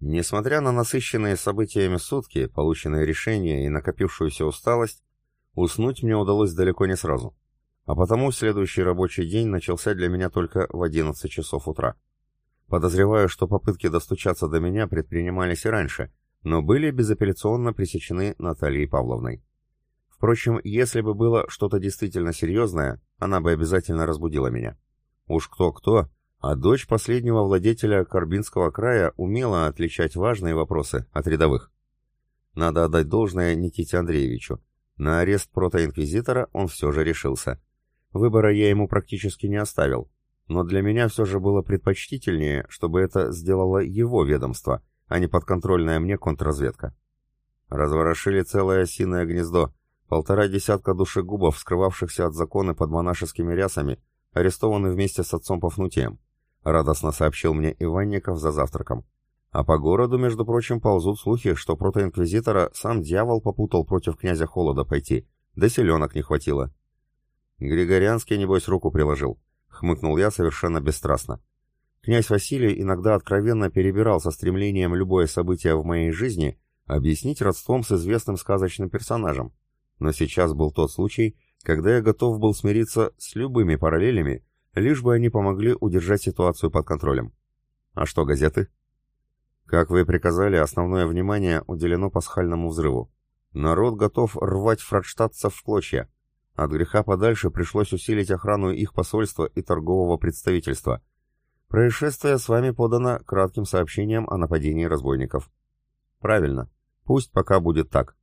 Несмотря на насыщенные событиями сутки, полученные решения и накопившуюся усталость, уснуть мне удалось далеко не сразу. А потому следующий рабочий день начался для меня только в 11 часов утра. Подозреваю, что попытки достучаться до меня предпринимались и раньше, но были безапелляционно пресечены Натальей Павловной. Впрочем, если бы было что-то действительно серьезное, она бы обязательно разбудила меня. Уж кто-кто, а дочь последнего владетеля Карбинского края умела отличать важные вопросы от рядовых. Надо отдать должное Никите Андреевичу. На арест протоинквизитора он все же решился. Выбора я ему практически не оставил, но для меня все же было предпочтительнее, чтобы это сделало его ведомство, а не подконтрольная мне контрразведка. Разворошили целое осиное гнездо, полтора десятка душегубов, скрывавшихся от закона под монашескими рясами, арестованы вместе с отцом Пафнутием. — радостно сообщил мне Иванников за завтраком. А по городу, между прочим, ползут слухи, что протоинквизитора сам дьявол попутал против князя Холода пойти, да селенок не хватило. Григорянский, небось, руку приложил, — хмыкнул я совершенно бесстрастно. Князь Василий иногда откровенно перебирал со стремлением любое событие в моей жизни объяснить родством с известным сказочным персонажем. Но сейчас был тот случай, когда я готов был смириться с любыми параллелями, лишь бы они помогли удержать ситуацию под контролем. А что газеты? Как вы приказали, основное внимание уделено пасхальному взрыву. Народ готов рвать фрадштадтцев в клочья. От греха подальше пришлось усилить охрану их посольства и торгового представительства. Происшествие с вами подано кратким сообщением о нападении разбойников. Правильно. Пусть пока будет так.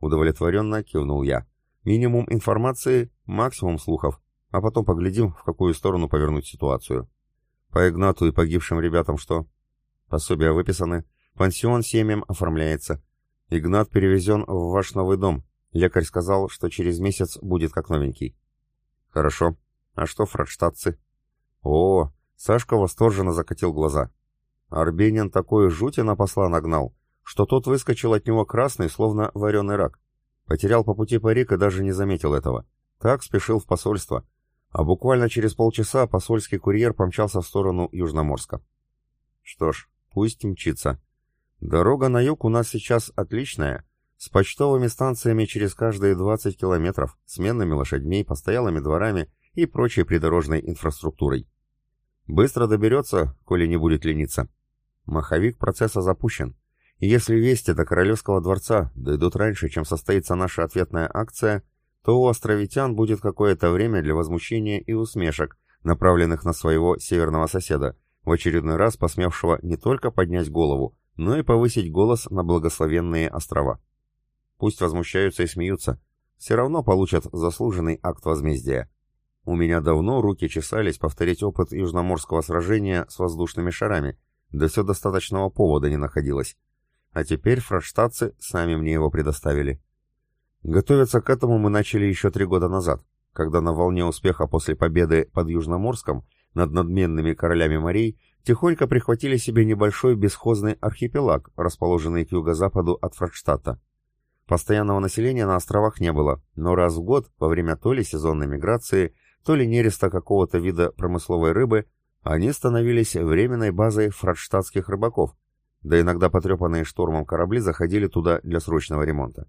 Удовлетворенно кивнул я. Минимум информации, максимум слухов а потом поглядим, в какую сторону повернуть ситуацию. По Игнату и погибшим ребятам что? Пособия выписаны, пансион семьям оформляется. Игнат перевезен в ваш новый дом. Лекарь сказал, что через месяц будет как новенький. Хорошо. А что фрадштадтцы? О, Сашка восторженно закатил глаза. Арбенин такой жути на посла нагнал, что тот выскочил от него красный, словно вареный рак. Потерял по пути парик и даже не заметил этого. Так спешил в посольство, а буквально через полчаса посольский курьер помчался в сторону Южноморска. Что ж, пусть мчится. Дорога на юг у нас сейчас отличная, с почтовыми станциями через каждые 20 километров, сменными лошадьми, постоялыми дворами и прочей придорожной инфраструктурой. Быстро доберется, коли не будет лениться. Маховик процесса запущен. Если вести до Королевского дворца дойдут раньше, чем состоится наша ответная акция, то у островитян будет какое-то время для возмущения и усмешек, направленных на своего северного соседа, в очередной раз посмевшего не только поднять голову, но и повысить голос на благословенные острова. Пусть возмущаются и смеются, все равно получат заслуженный акт возмездия. У меня давно руки чесались повторить опыт южноморского сражения с воздушными шарами, да все достаточного повода не находилось. А теперь фрадштадтцы сами мне его предоставили. Готовиться к этому мы начали еще три года назад, когда на волне успеха после победы под Южноморском над надменными королями морей тихонько прихватили себе небольшой бесхозный архипелаг, расположенный к юго-западу от Фрадштадта. Постоянного населения на островах не было, но раз в год, во время то ли сезонной миграции, то ли нереста какого-то вида промысловой рыбы, они становились временной базой фрадштадтских рыбаков, да иногда потрепанные штормом корабли заходили туда для срочного ремонта.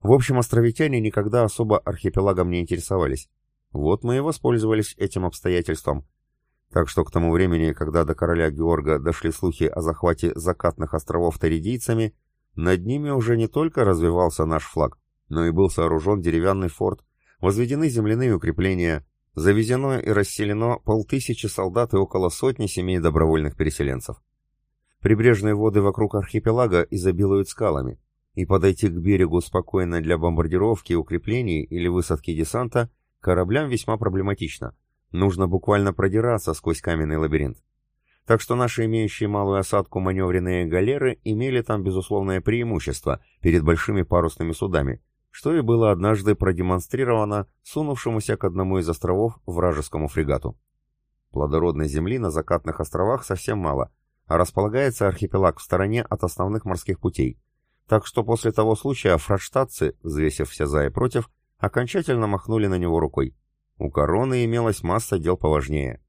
В общем, островитяне никогда особо архипелагом не интересовались. Вот мы и воспользовались этим обстоятельством. Так что к тому времени, когда до короля Георга дошли слухи о захвате закатных островов таридийцами, над ними уже не только развивался наш флаг, но и был сооружен деревянный форт, возведены земляные укрепления, завезено и расселено полтысячи солдат и около сотни семей добровольных переселенцев. Прибрежные воды вокруг архипелага изобилуют скалами, и подойти к берегу спокойно для бомбардировки укреплений или высадки десанта кораблям весьма проблематично. Нужно буквально продираться сквозь каменный лабиринт. Так что наши имеющие малую осадку маневренные галеры имели там безусловное преимущество перед большими парусными судами, что и было однажды продемонстрировано сунувшемуся к одному из островов вражескому фрегату. Плодородной земли на закатных островах совсем мало, а располагается архипелаг в стороне от основных морских путей, так что после того случая фрадштадтцы, взвесив все за и против, окончательно махнули на него рукой. У короны имелась масса дел поважнее.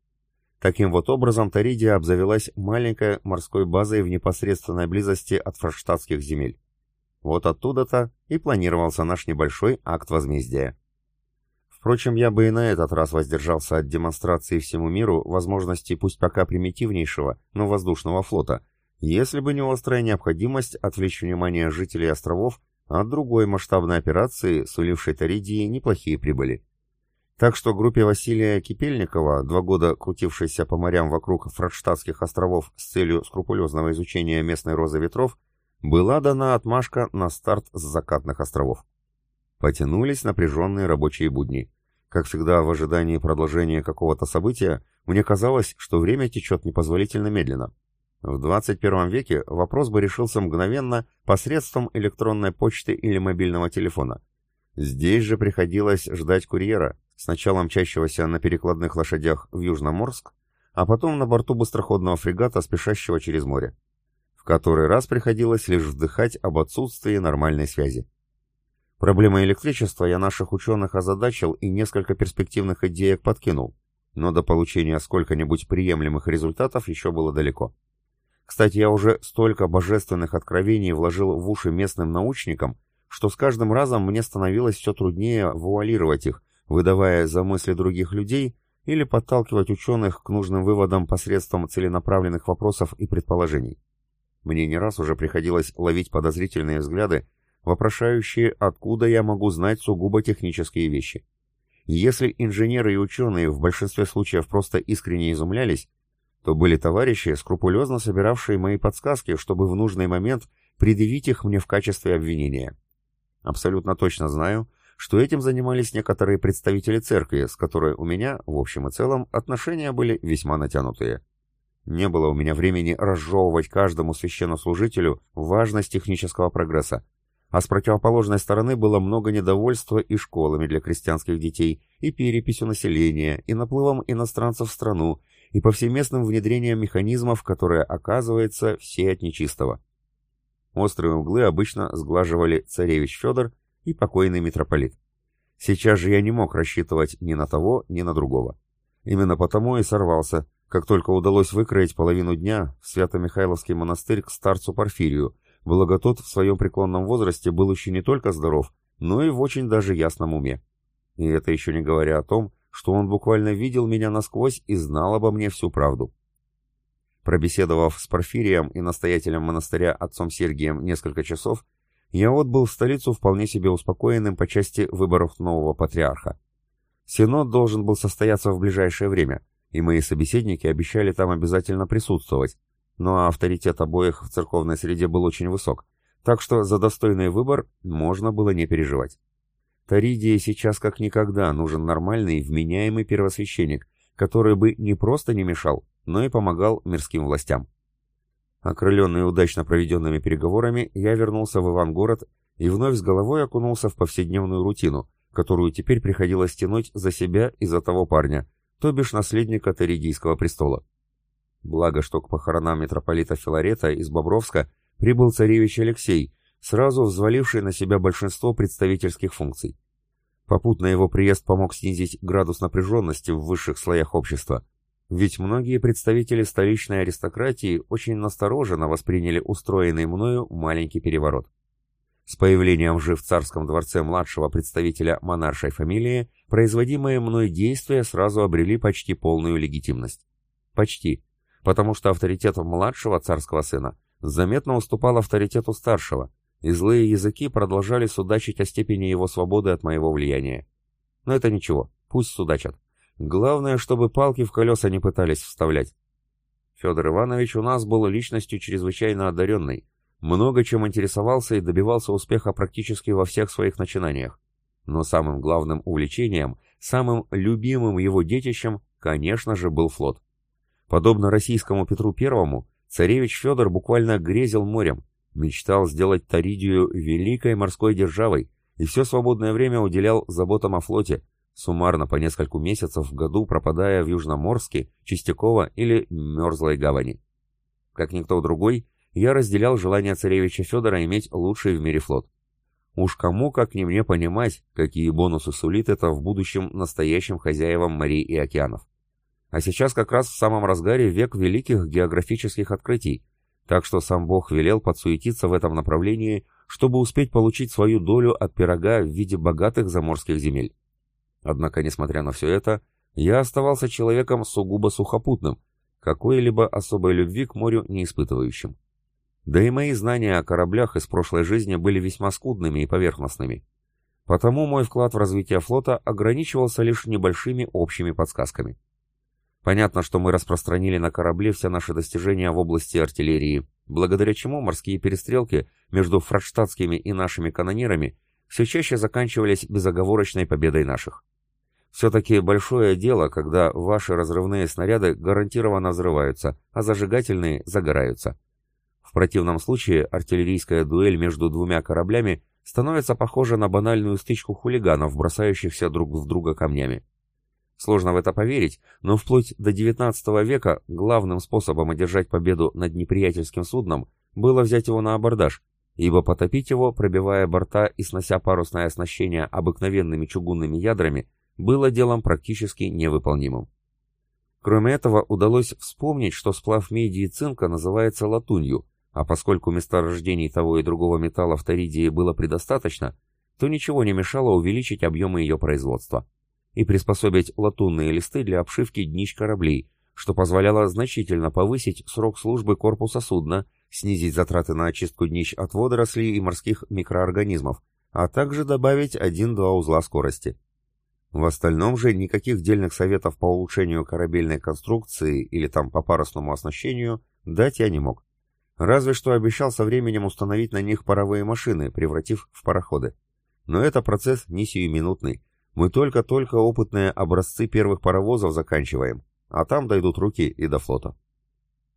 Таким вот образом Таридия обзавелась маленькой морской базой в непосредственной близости от форштадтских земель. Вот оттуда-то и планировался наш небольшой акт возмездия. Впрочем, я бы и на этот раз воздержался от демонстрации всему миру возможностей пусть пока примитивнейшего, но воздушного флота, если бы не острая необходимость отвлечь внимание жителей островов от другой масштабной операции, сулившей Таридии неплохие прибыли. Так что группе Василия Кипельникова, два года крутившейся по морям вокруг Фрадштадтских островов с целью скрупулезного изучения местной розы ветров, была дана отмашка на старт с закатных островов. Потянулись напряженные рабочие будни. Как всегда, в ожидании продолжения какого-то события, мне казалось, что время течет непозволительно медленно. В 21 веке вопрос бы решился мгновенно посредством электронной почты или мобильного телефона. Здесь же приходилось ждать курьера, сначала мчащегося на перекладных лошадях в Южноморск, а потом на борту быстроходного фрегата, спешащего через море. В который раз приходилось лишь вздыхать об отсутствии нормальной связи. Проблемой электричества я наших ученых озадачил и несколько перспективных идеек подкинул, но до получения сколько-нибудь приемлемых результатов еще было далеко. Кстати, я уже столько божественных откровений вложил в уши местным научникам, что с каждым разом мне становилось все труднее вуалировать их, выдавая за мысли других людей или подталкивать ученых к нужным выводам посредством целенаправленных вопросов и предположений. Мне не раз уже приходилось ловить подозрительные взгляды, вопрошающие, откуда я могу знать сугубо технические вещи. если инженеры и ученые в большинстве случаев просто искренне изумлялись, то были товарищи, скрупулезно собиравшие мои подсказки, чтобы в нужный момент предъявить их мне в качестве обвинения. Абсолютно точно знаю, что этим занимались некоторые представители церкви, с которой у меня, в общем и целом, отношения были весьма натянутые. Не было у меня времени разжевывать каждому священнослужителю важность технического прогресса, а с противоположной стороны было много недовольства и школами для крестьянских детей, и переписью населения, и наплывом иностранцев в страну, и повсеместным внедрением механизмов, которые, оказывается, все от нечистого. Острые углы обычно сглаживали царевич Федор и покойный митрополит. Сейчас же я не мог рассчитывать ни на того, ни на другого. Именно потому и сорвался, как только удалось выкроить половину дня в Свято-Михайловский монастырь к старцу Порфирию, благо тот в своем преклонном возрасте был еще не только здоров, но и в очень даже ясном уме. И это еще не говоря о том, что он буквально видел меня насквозь и знал обо мне всю правду. Пробеседовав с Порфирием и настоятелем монастыря отцом Сергием несколько часов, я отбыл в столицу вполне себе успокоенным по части выборов нового патриарха. Синод должен был состояться в ближайшее время, и мои собеседники обещали там обязательно присутствовать, но авторитет обоих в церковной среде был очень высок, так что за достойный выбор можно было не переживать. Таридии сейчас как никогда нужен нормальный, вменяемый первосвященник, который бы не просто не мешал, но и помогал мирским властям. Окрыленный удачно проведенными переговорами, я вернулся в Ивангород и вновь с головой окунулся в повседневную рутину, которую теперь приходилось тянуть за себя и за того парня, то бишь наследника Таридийского престола. Благо, что к похоронам митрополита Филарета из Бобровска прибыл царевич Алексей, сразу взваливший на себя большинство представительских функций. Попутно его приезд помог снизить градус напряженности в высших слоях общества, ведь многие представители столичной аристократии очень настороженно восприняли устроенный мною маленький переворот. С появлением же в царском дворце младшего представителя монаршей фамилии, производимые мной действия сразу обрели почти полную легитимность. Почти, потому что авторитет младшего царского сына заметно уступал авторитету старшего, и злые языки продолжали судачить о степени его свободы от моего влияния. Но это ничего, пусть судачат. Главное, чтобы палки в колеса не пытались вставлять. Федор Иванович у нас был личностью чрезвычайно одаренной, много чем интересовался и добивался успеха практически во всех своих начинаниях. Но самым главным увлечением, самым любимым его детищем, конечно же, был флот. Подобно российскому Петру Первому, царевич Федор буквально грезил морем, мечтал сделать Таридию великой морской державой и все свободное время уделял заботам о флоте, суммарно по нескольку месяцев в году пропадая в Южноморске, Чистяково или Мерзлой гавани. Как никто другой, я разделял желание царевича Федора иметь лучший в мире флот. Уж кому, как не мне, понимать, какие бонусы сулит это в будущем настоящим хозяевам морей и океанов. А сейчас как раз в самом разгаре век великих географических открытий, так что сам Бог велел подсуетиться в этом направлении, чтобы успеть получить свою долю от пирога в виде богатых заморских земель. Однако, несмотря на все это, я оставался человеком сугубо сухопутным, какой-либо особой любви к морю не испытывающим. Да и мои знания о кораблях из прошлой жизни были весьма скудными и поверхностными. Потому мой вклад в развитие флота ограничивался лишь небольшими общими подсказками. Понятно, что мы распространили на корабле все наши достижения в области артиллерии, благодаря чему морские перестрелки между фрадштадтскими и нашими канонирами все чаще заканчивались безоговорочной победой наших. Все-таки большое дело, когда ваши разрывные снаряды гарантированно взрываются, а зажигательные загораются. В противном случае артиллерийская дуэль между двумя кораблями становится похожа на банальную стычку хулиганов, бросающихся друг в друга камнями. Сложно в это поверить, но вплоть до XIX века главным способом одержать победу над неприятельским судном было взять его на абордаж, ибо потопить его, пробивая борта и снося парусное оснащение обыкновенными чугунными ядрами, было делом практически невыполнимым. Кроме этого, удалось вспомнить, что сплав меди и цинка называется латунью, а поскольку месторождений того и другого металла в Торидии было предостаточно, то ничего не мешало увеличить объемы ее производства и приспособить латунные листы для обшивки днищ кораблей, что позволяло значительно повысить срок службы корпуса судна, снизить затраты на очистку днищ от водорослей и морских микроорганизмов, а также добавить один-два узла скорости. В остальном же никаких дельных советов по улучшению корабельной конструкции или там по парусному оснащению дать я не мог. Разве что обещал со временем установить на них паровые машины, превратив в пароходы. Но это процесс не сиюминутный. Мы только-только опытные образцы первых паровозов заканчиваем, а там дойдут руки и до флота.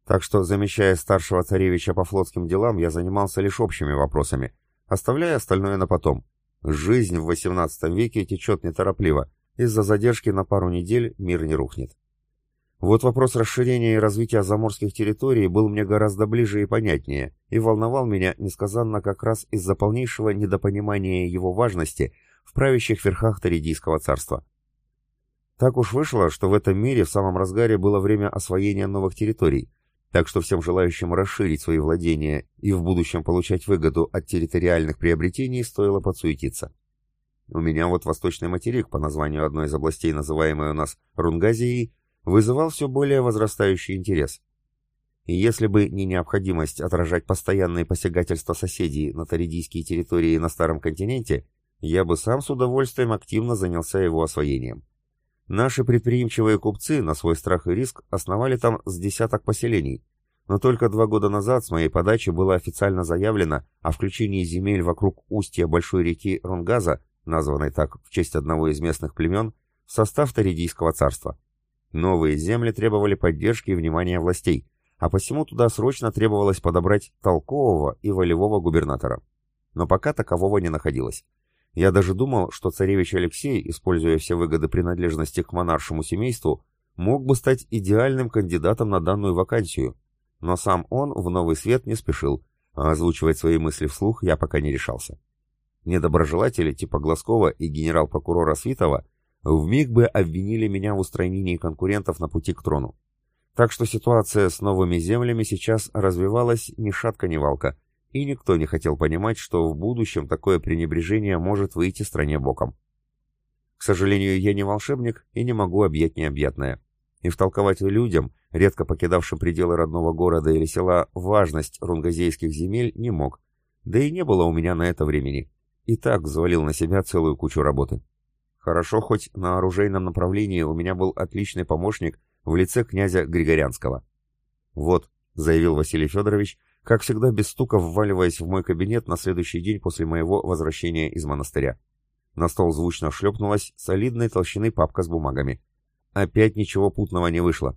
Так что, замещая старшего царевича по флотским делам, я занимался лишь общими вопросами, оставляя остальное на потом. Жизнь в XVIII веке течет неторопливо, из-за задержки на пару недель мир не рухнет. Вот вопрос расширения и развития заморских территорий был мне гораздо ближе и понятнее, и волновал меня несказанно как раз из-за полнейшего недопонимания его важности в правящих верхах Торидийского царства. Так уж вышло, что в этом мире в самом разгаре было время освоения новых территорий, так что всем желающим расширить свои владения и в будущем получать выгоду от территориальных приобретений стоило подсуетиться. У меня вот восточный материк, по названию одной из областей, называемой у нас Рунгазией, вызывал все более возрастающий интерес. И если бы не необходимость отражать постоянные посягательства соседей на таридийские территории на Старом континенте, я бы сам с удовольствием активно занялся его освоением. Наши предприимчивые купцы на свой страх и риск основали там с десяток поселений, но только два года назад с моей подачи было официально заявлено о включении земель вокруг устья большой реки Рунгаза, названной так в честь одного из местных племен, в состав Таридийского царства. Новые земли требовали поддержки и внимания властей, а посему туда срочно требовалось подобрать толкового и волевого губернатора. Но пока такового не находилось. Я даже думал, что царевич Алексей, используя все выгоды принадлежности к монаршему семейству, мог бы стать идеальным кандидатом на данную вакансию, но сам он в новый свет не спешил, а озвучивать свои мысли вслух я пока не решался. Недоброжелатели типа Глазкова и генерал-прокурора Свитова вмиг бы обвинили меня в устранении конкурентов на пути к трону. Так что ситуация с новыми землями сейчас развивалась ни шатка ни валка, и никто не хотел понимать, что в будущем такое пренебрежение может выйти стране боком. К сожалению, я не волшебник и не могу объять необъятное. И втолковать людям, редко покидавшим пределы родного города или села, важность рунгазейских земель не мог. Да и не было у меня на это времени. И так взвалил на себя целую кучу работы. Хорошо, хоть на оружейном направлении у меня был отличный помощник в лице князя Григорянского. «Вот», — заявил Василий Федорович, как всегда без стука вваливаясь в мой кабинет на следующий день после моего возвращения из монастыря. На стол звучно шлепнулась солидной толщины папка с бумагами. Опять ничего путного не вышло.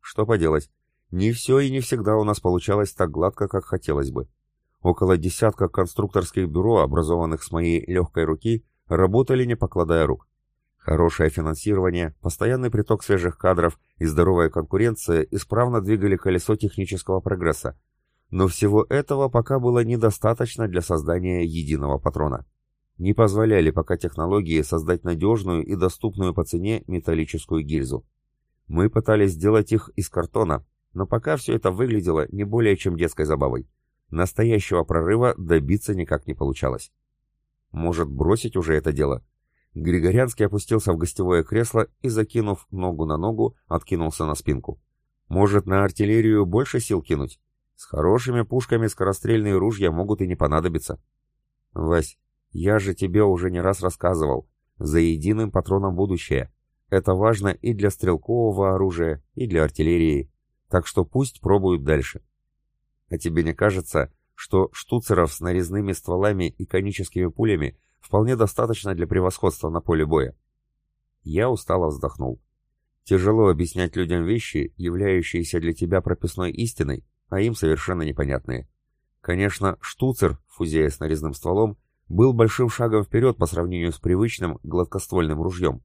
Что поделать, не все и не всегда у нас получалось так гладко, как хотелось бы. Около десятка конструкторских бюро, образованных с моей легкой руки, работали не покладая рук. Хорошее финансирование, постоянный приток свежих кадров и здоровая конкуренция исправно двигали колесо технического прогресса, но всего этого пока было недостаточно для создания единого патрона. Не позволяли пока технологии создать надежную и доступную по цене металлическую гильзу. Мы пытались сделать их из картона, но пока все это выглядело не более чем детской забавой. Настоящего прорыва добиться никак не получалось. Может, бросить уже это дело? Григорянский опустился в гостевое кресло и, закинув ногу на ногу, откинулся на спинку. Может, на артиллерию больше сил кинуть? С хорошими пушками скорострельные ружья могут и не понадобиться. Вась, я же тебе уже не раз рассказывал. За единым патроном будущее. Это важно и для стрелкового оружия, и для артиллерии. Так что пусть пробуют дальше. А тебе не кажется, что штуцеров с нарезными стволами и коническими пулями вполне достаточно для превосходства на поле боя? Я устало вздохнул. Тяжело объяснять людям вещи, являющиеся для тебя прописной истиной, а им совершенно непонятные. Конечно, штуцер, фузея с нарезным стволом, был большим шагом вперед по сравнению с привычным гладкоствольным ружьем.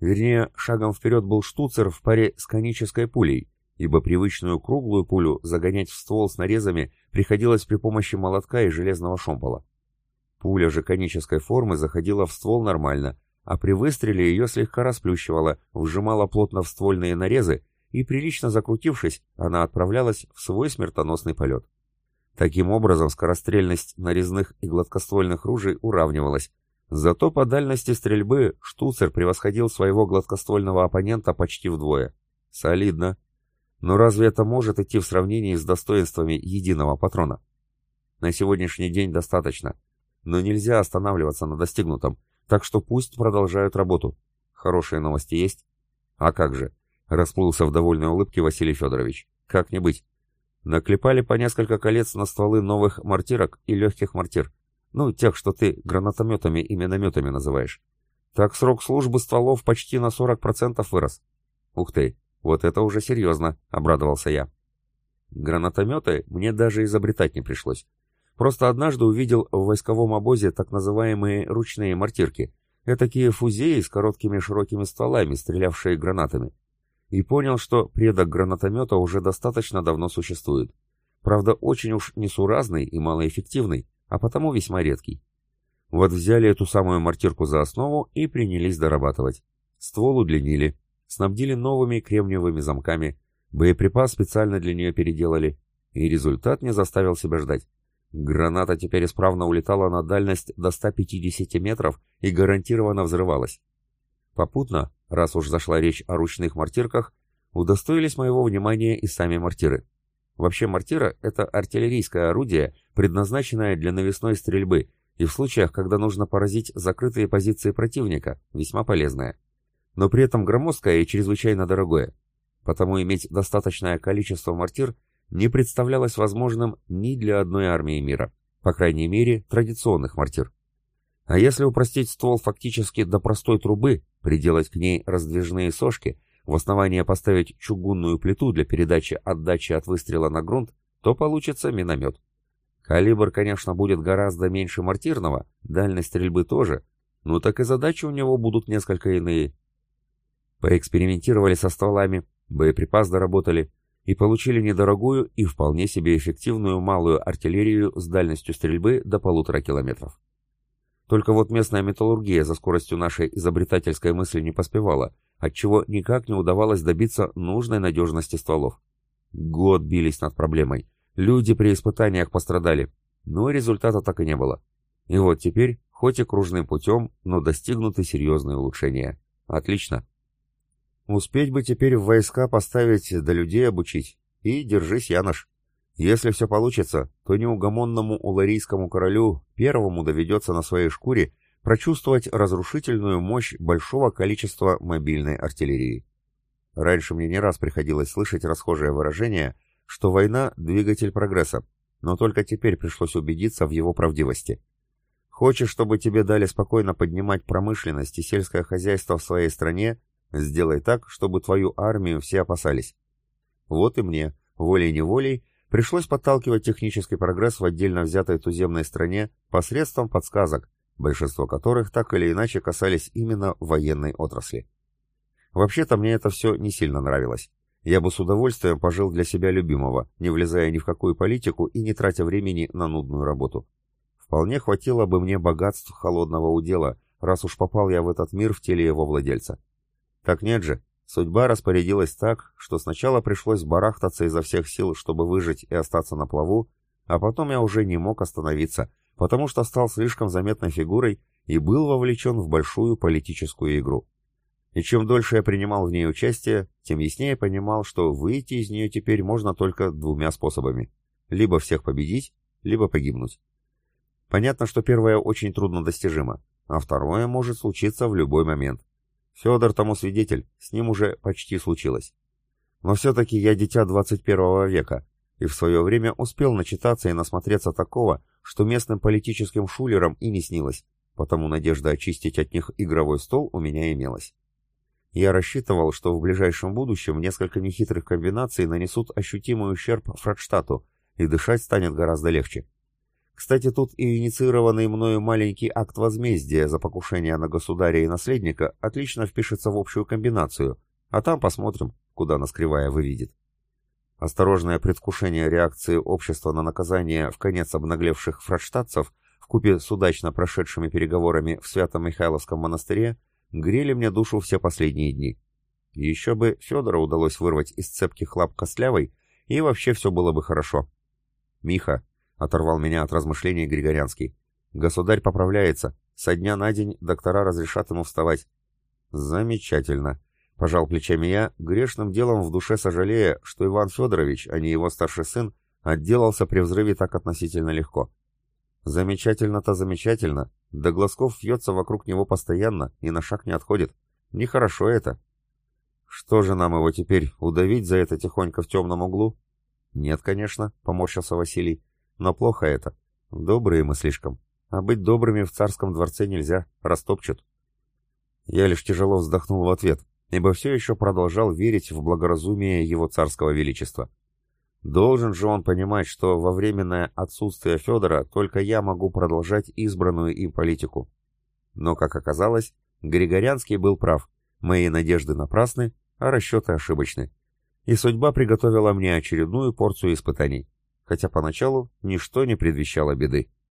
Вернее, шагом вперед был штуцер в паре с конической пулей, ибо привычную круглую пулю загонять в ствол с нарезами приходилось при помощи молотка и железного шомпола. Пуля же конической формы заходила в ствол нормально, а при выстреле ее слегка расплющивала, вжимала плотно в ствольные нарезы, и, прилично закрутившись, она отправлялась в свой смертоносный полет. Таким образом, скорострельность нарезных и гладкоствольных ружей уравнивалась. Зато по дальности стрельбы штуцер превосходил своего гладкоствольного оппонента почти вдвое. Солидно. Но разве это может идти в сравнении с достоинствами единого патрона? На сегодняшний день достаточно. Но нельзя останавливаться на достигнутом, так что пусть продолжают работу. Хорошие новости есть? А как же? Расплылся в довольной улыбке Василий Федорович. Как не быть? Наклепали по несколько колец на стволы новых мортирок и легких мортир. Ну, тех, что ты гранатометами и минометами называешь. Так срок службы стволов почти на 40% вырос. Ух ты, вот это уже серьезно, обрадовался я. Гранатометы мне даже изобретать не пришлось. Просто однажды увидел в войсковом обозе так называемые ручные мортирки. Это такие фузеи с короткими широкими стволами, стрелявшие гранатами и понял, что предок гранатомета уже достаточно давно существует. Правда, очень уж несуразный и малоэффективный, а потому весьма редкий. Вот взяли эту самую мортирку за основу и принялись дорабатывать. Ствол удлинили, снабдили новыми кремниевыми замками, боеприпас специально для нее переделали, и результат не заставил себя ждать. Граната теперь исправно улетала на дальность до 150 метров и гарантированно взрывалась. Попутно, раз уж зашла речь о ручных мортирках, удостоились моего внимания и сами мортиры. Вообще мортира — это артиллерийское орудие, предназначенное для навесной стрельбы и в случаях, когда нужно поразить закрытые позиции противника, весьма полезное. Но при этом громоздкое и чрезвычайно дорогое. Потому иметь достаточное количество мортир не представлялось возможным ни для одной армии мира, по крайней мере, традиционных мортир. А если упростить ствол фактически до простой трубы, приделать к ней раздвижные сошки, в основание поставить чугунную плиту для передачи отдачи от выстрела на грунт, то получится миномет. Калибр, конечно, будет гораздо меньше мортирного, дальность стрельбы тоже, но так и задачи у него будут несколько иные. Поэкспериментировали со стволами, боеприпас доработали и получили недорогую и вполне себе эффективную малую артиллерию с дальностью стрельбы до полутора километров. Только вот местная металлургия за скоростью нашей изобретательской мысли не поспевала, отчего никак не удавалось добиться нужной надежности стволов. Год бились над проблемой. Люди при испытаниях пострадали, но результата так и не было. И вот теперь, хоть и кружным путем, но достигнуты серьезные улучшения. Отлично. Успеть бы теперь в войска поставить, да людей обучить. И держись, Янош. Если все получится, то неугомонному уларийскому королю первому доведется на своей шкуре прочувствовать разрушительную мощь большого количества мобильной артиллерии. Раньше мне не раз приходилось слышать расхожее выражение, что война – двигатель прогресса, но только теперь пришлось убедиться в его правдивости. Хочешь, чтобы тебе дали спокойно поднимать промышленность и сельское хозяйство в своей стране, сделай так, чтобы твою армию все опасались. Вот и мне, волей-неволей, пришлось подталкивать технический прогресс в отдельно взятой туземной стране посредством подсказок, большинство которых так или иначе касались именно военной отрасли. Вообще-то мне это все не сильно нравилось. Я бы с удовольствием пожил для себя любимого, не влезая ни в какую политику и не тратя времени на нудную работу. Вполне хватило бы мне богатств холодного удела, раз уж попал я в этот мир в теле его владельца. Так нет же, Судьба распорядилась так, что сначала пришлось барахтаться изо всех сил, чтобы выжить и остаться на плаву, а потом я уже не мог остановиться, потому что стал слишком заметной фигурой и был вовлечен в большую политическую игру. И чем дольше я принимал в ней участие, тем яснее понимал, что выйти из нее теперь можно только двумя способами. Либо всех победить, либо погибнуть. Понятно, что первое очень трудно достижимо, а второе может случиться в любой момент. Федор тому свидетель, с ним уже почти случилось. Но все-таки я дитя 21 века, и в свое время успел начитаться и насмотреться такого, что местным политическим шулерам и не снилось, потому надежда очистить от них игровой стол у меня имелась. Я рассчитывал, что в ближайшем будущем несколько нехитрых комбинаций нанесут ощутимый ущерб Фрадштадту, и дышать станет гораздо легче. Кстати, тут и инициированный мною маленький акт возмездия за покушение на государя и наследника отлично впишется в общую комбинацию, а там посмотрим, куда нас кривая выведет. Осторожное предвкушение реакции общества на наказание в конец обнаглевших фрадштадцев вкупе с удачно прошедшими переговорами в Свято-Михайловском монастыре грели мне душу все последние дни. Еще бы Федора удалось вырвать из цепких лап Костлявой, и вообще все было бы хорошо. «Миха, Оторвал меня от размышлений Григорянский. Государь поправляется. Со дня на день доктора разрешат ему вставать. Замечательно. Пожал плечами я, грешным делом в душе сожалея, что Иван Федорович, а не его старший сын, отделался при взрыве так относительно легко. Замечательно-то замечательно. Да Глазков вьется вокруг него постоянно и на шаг не отходит. Нехорошо это. Что же нам его теперь, удавить за это тихонько в темном углу? Нет, конечно, поморщился Василий. Но плохо это. Добрые мы слишком. А быть добрыми в царском дворце нельзя, растопчут. Я лишь тяжело вздохнул в ответ, ибо все еще продолжал верить в благоразумие его царского величества. Должен же он понимать, что во временное отсутствие Федора только я могу продолжать избранную им политику. Но, как оказалось, Григорянский был прав. Мои надежды напрасны, а расчеты ошибочны. И судьба приготовила мне очередную порцию испытаний хотя поначалу ничто не предвещало беды.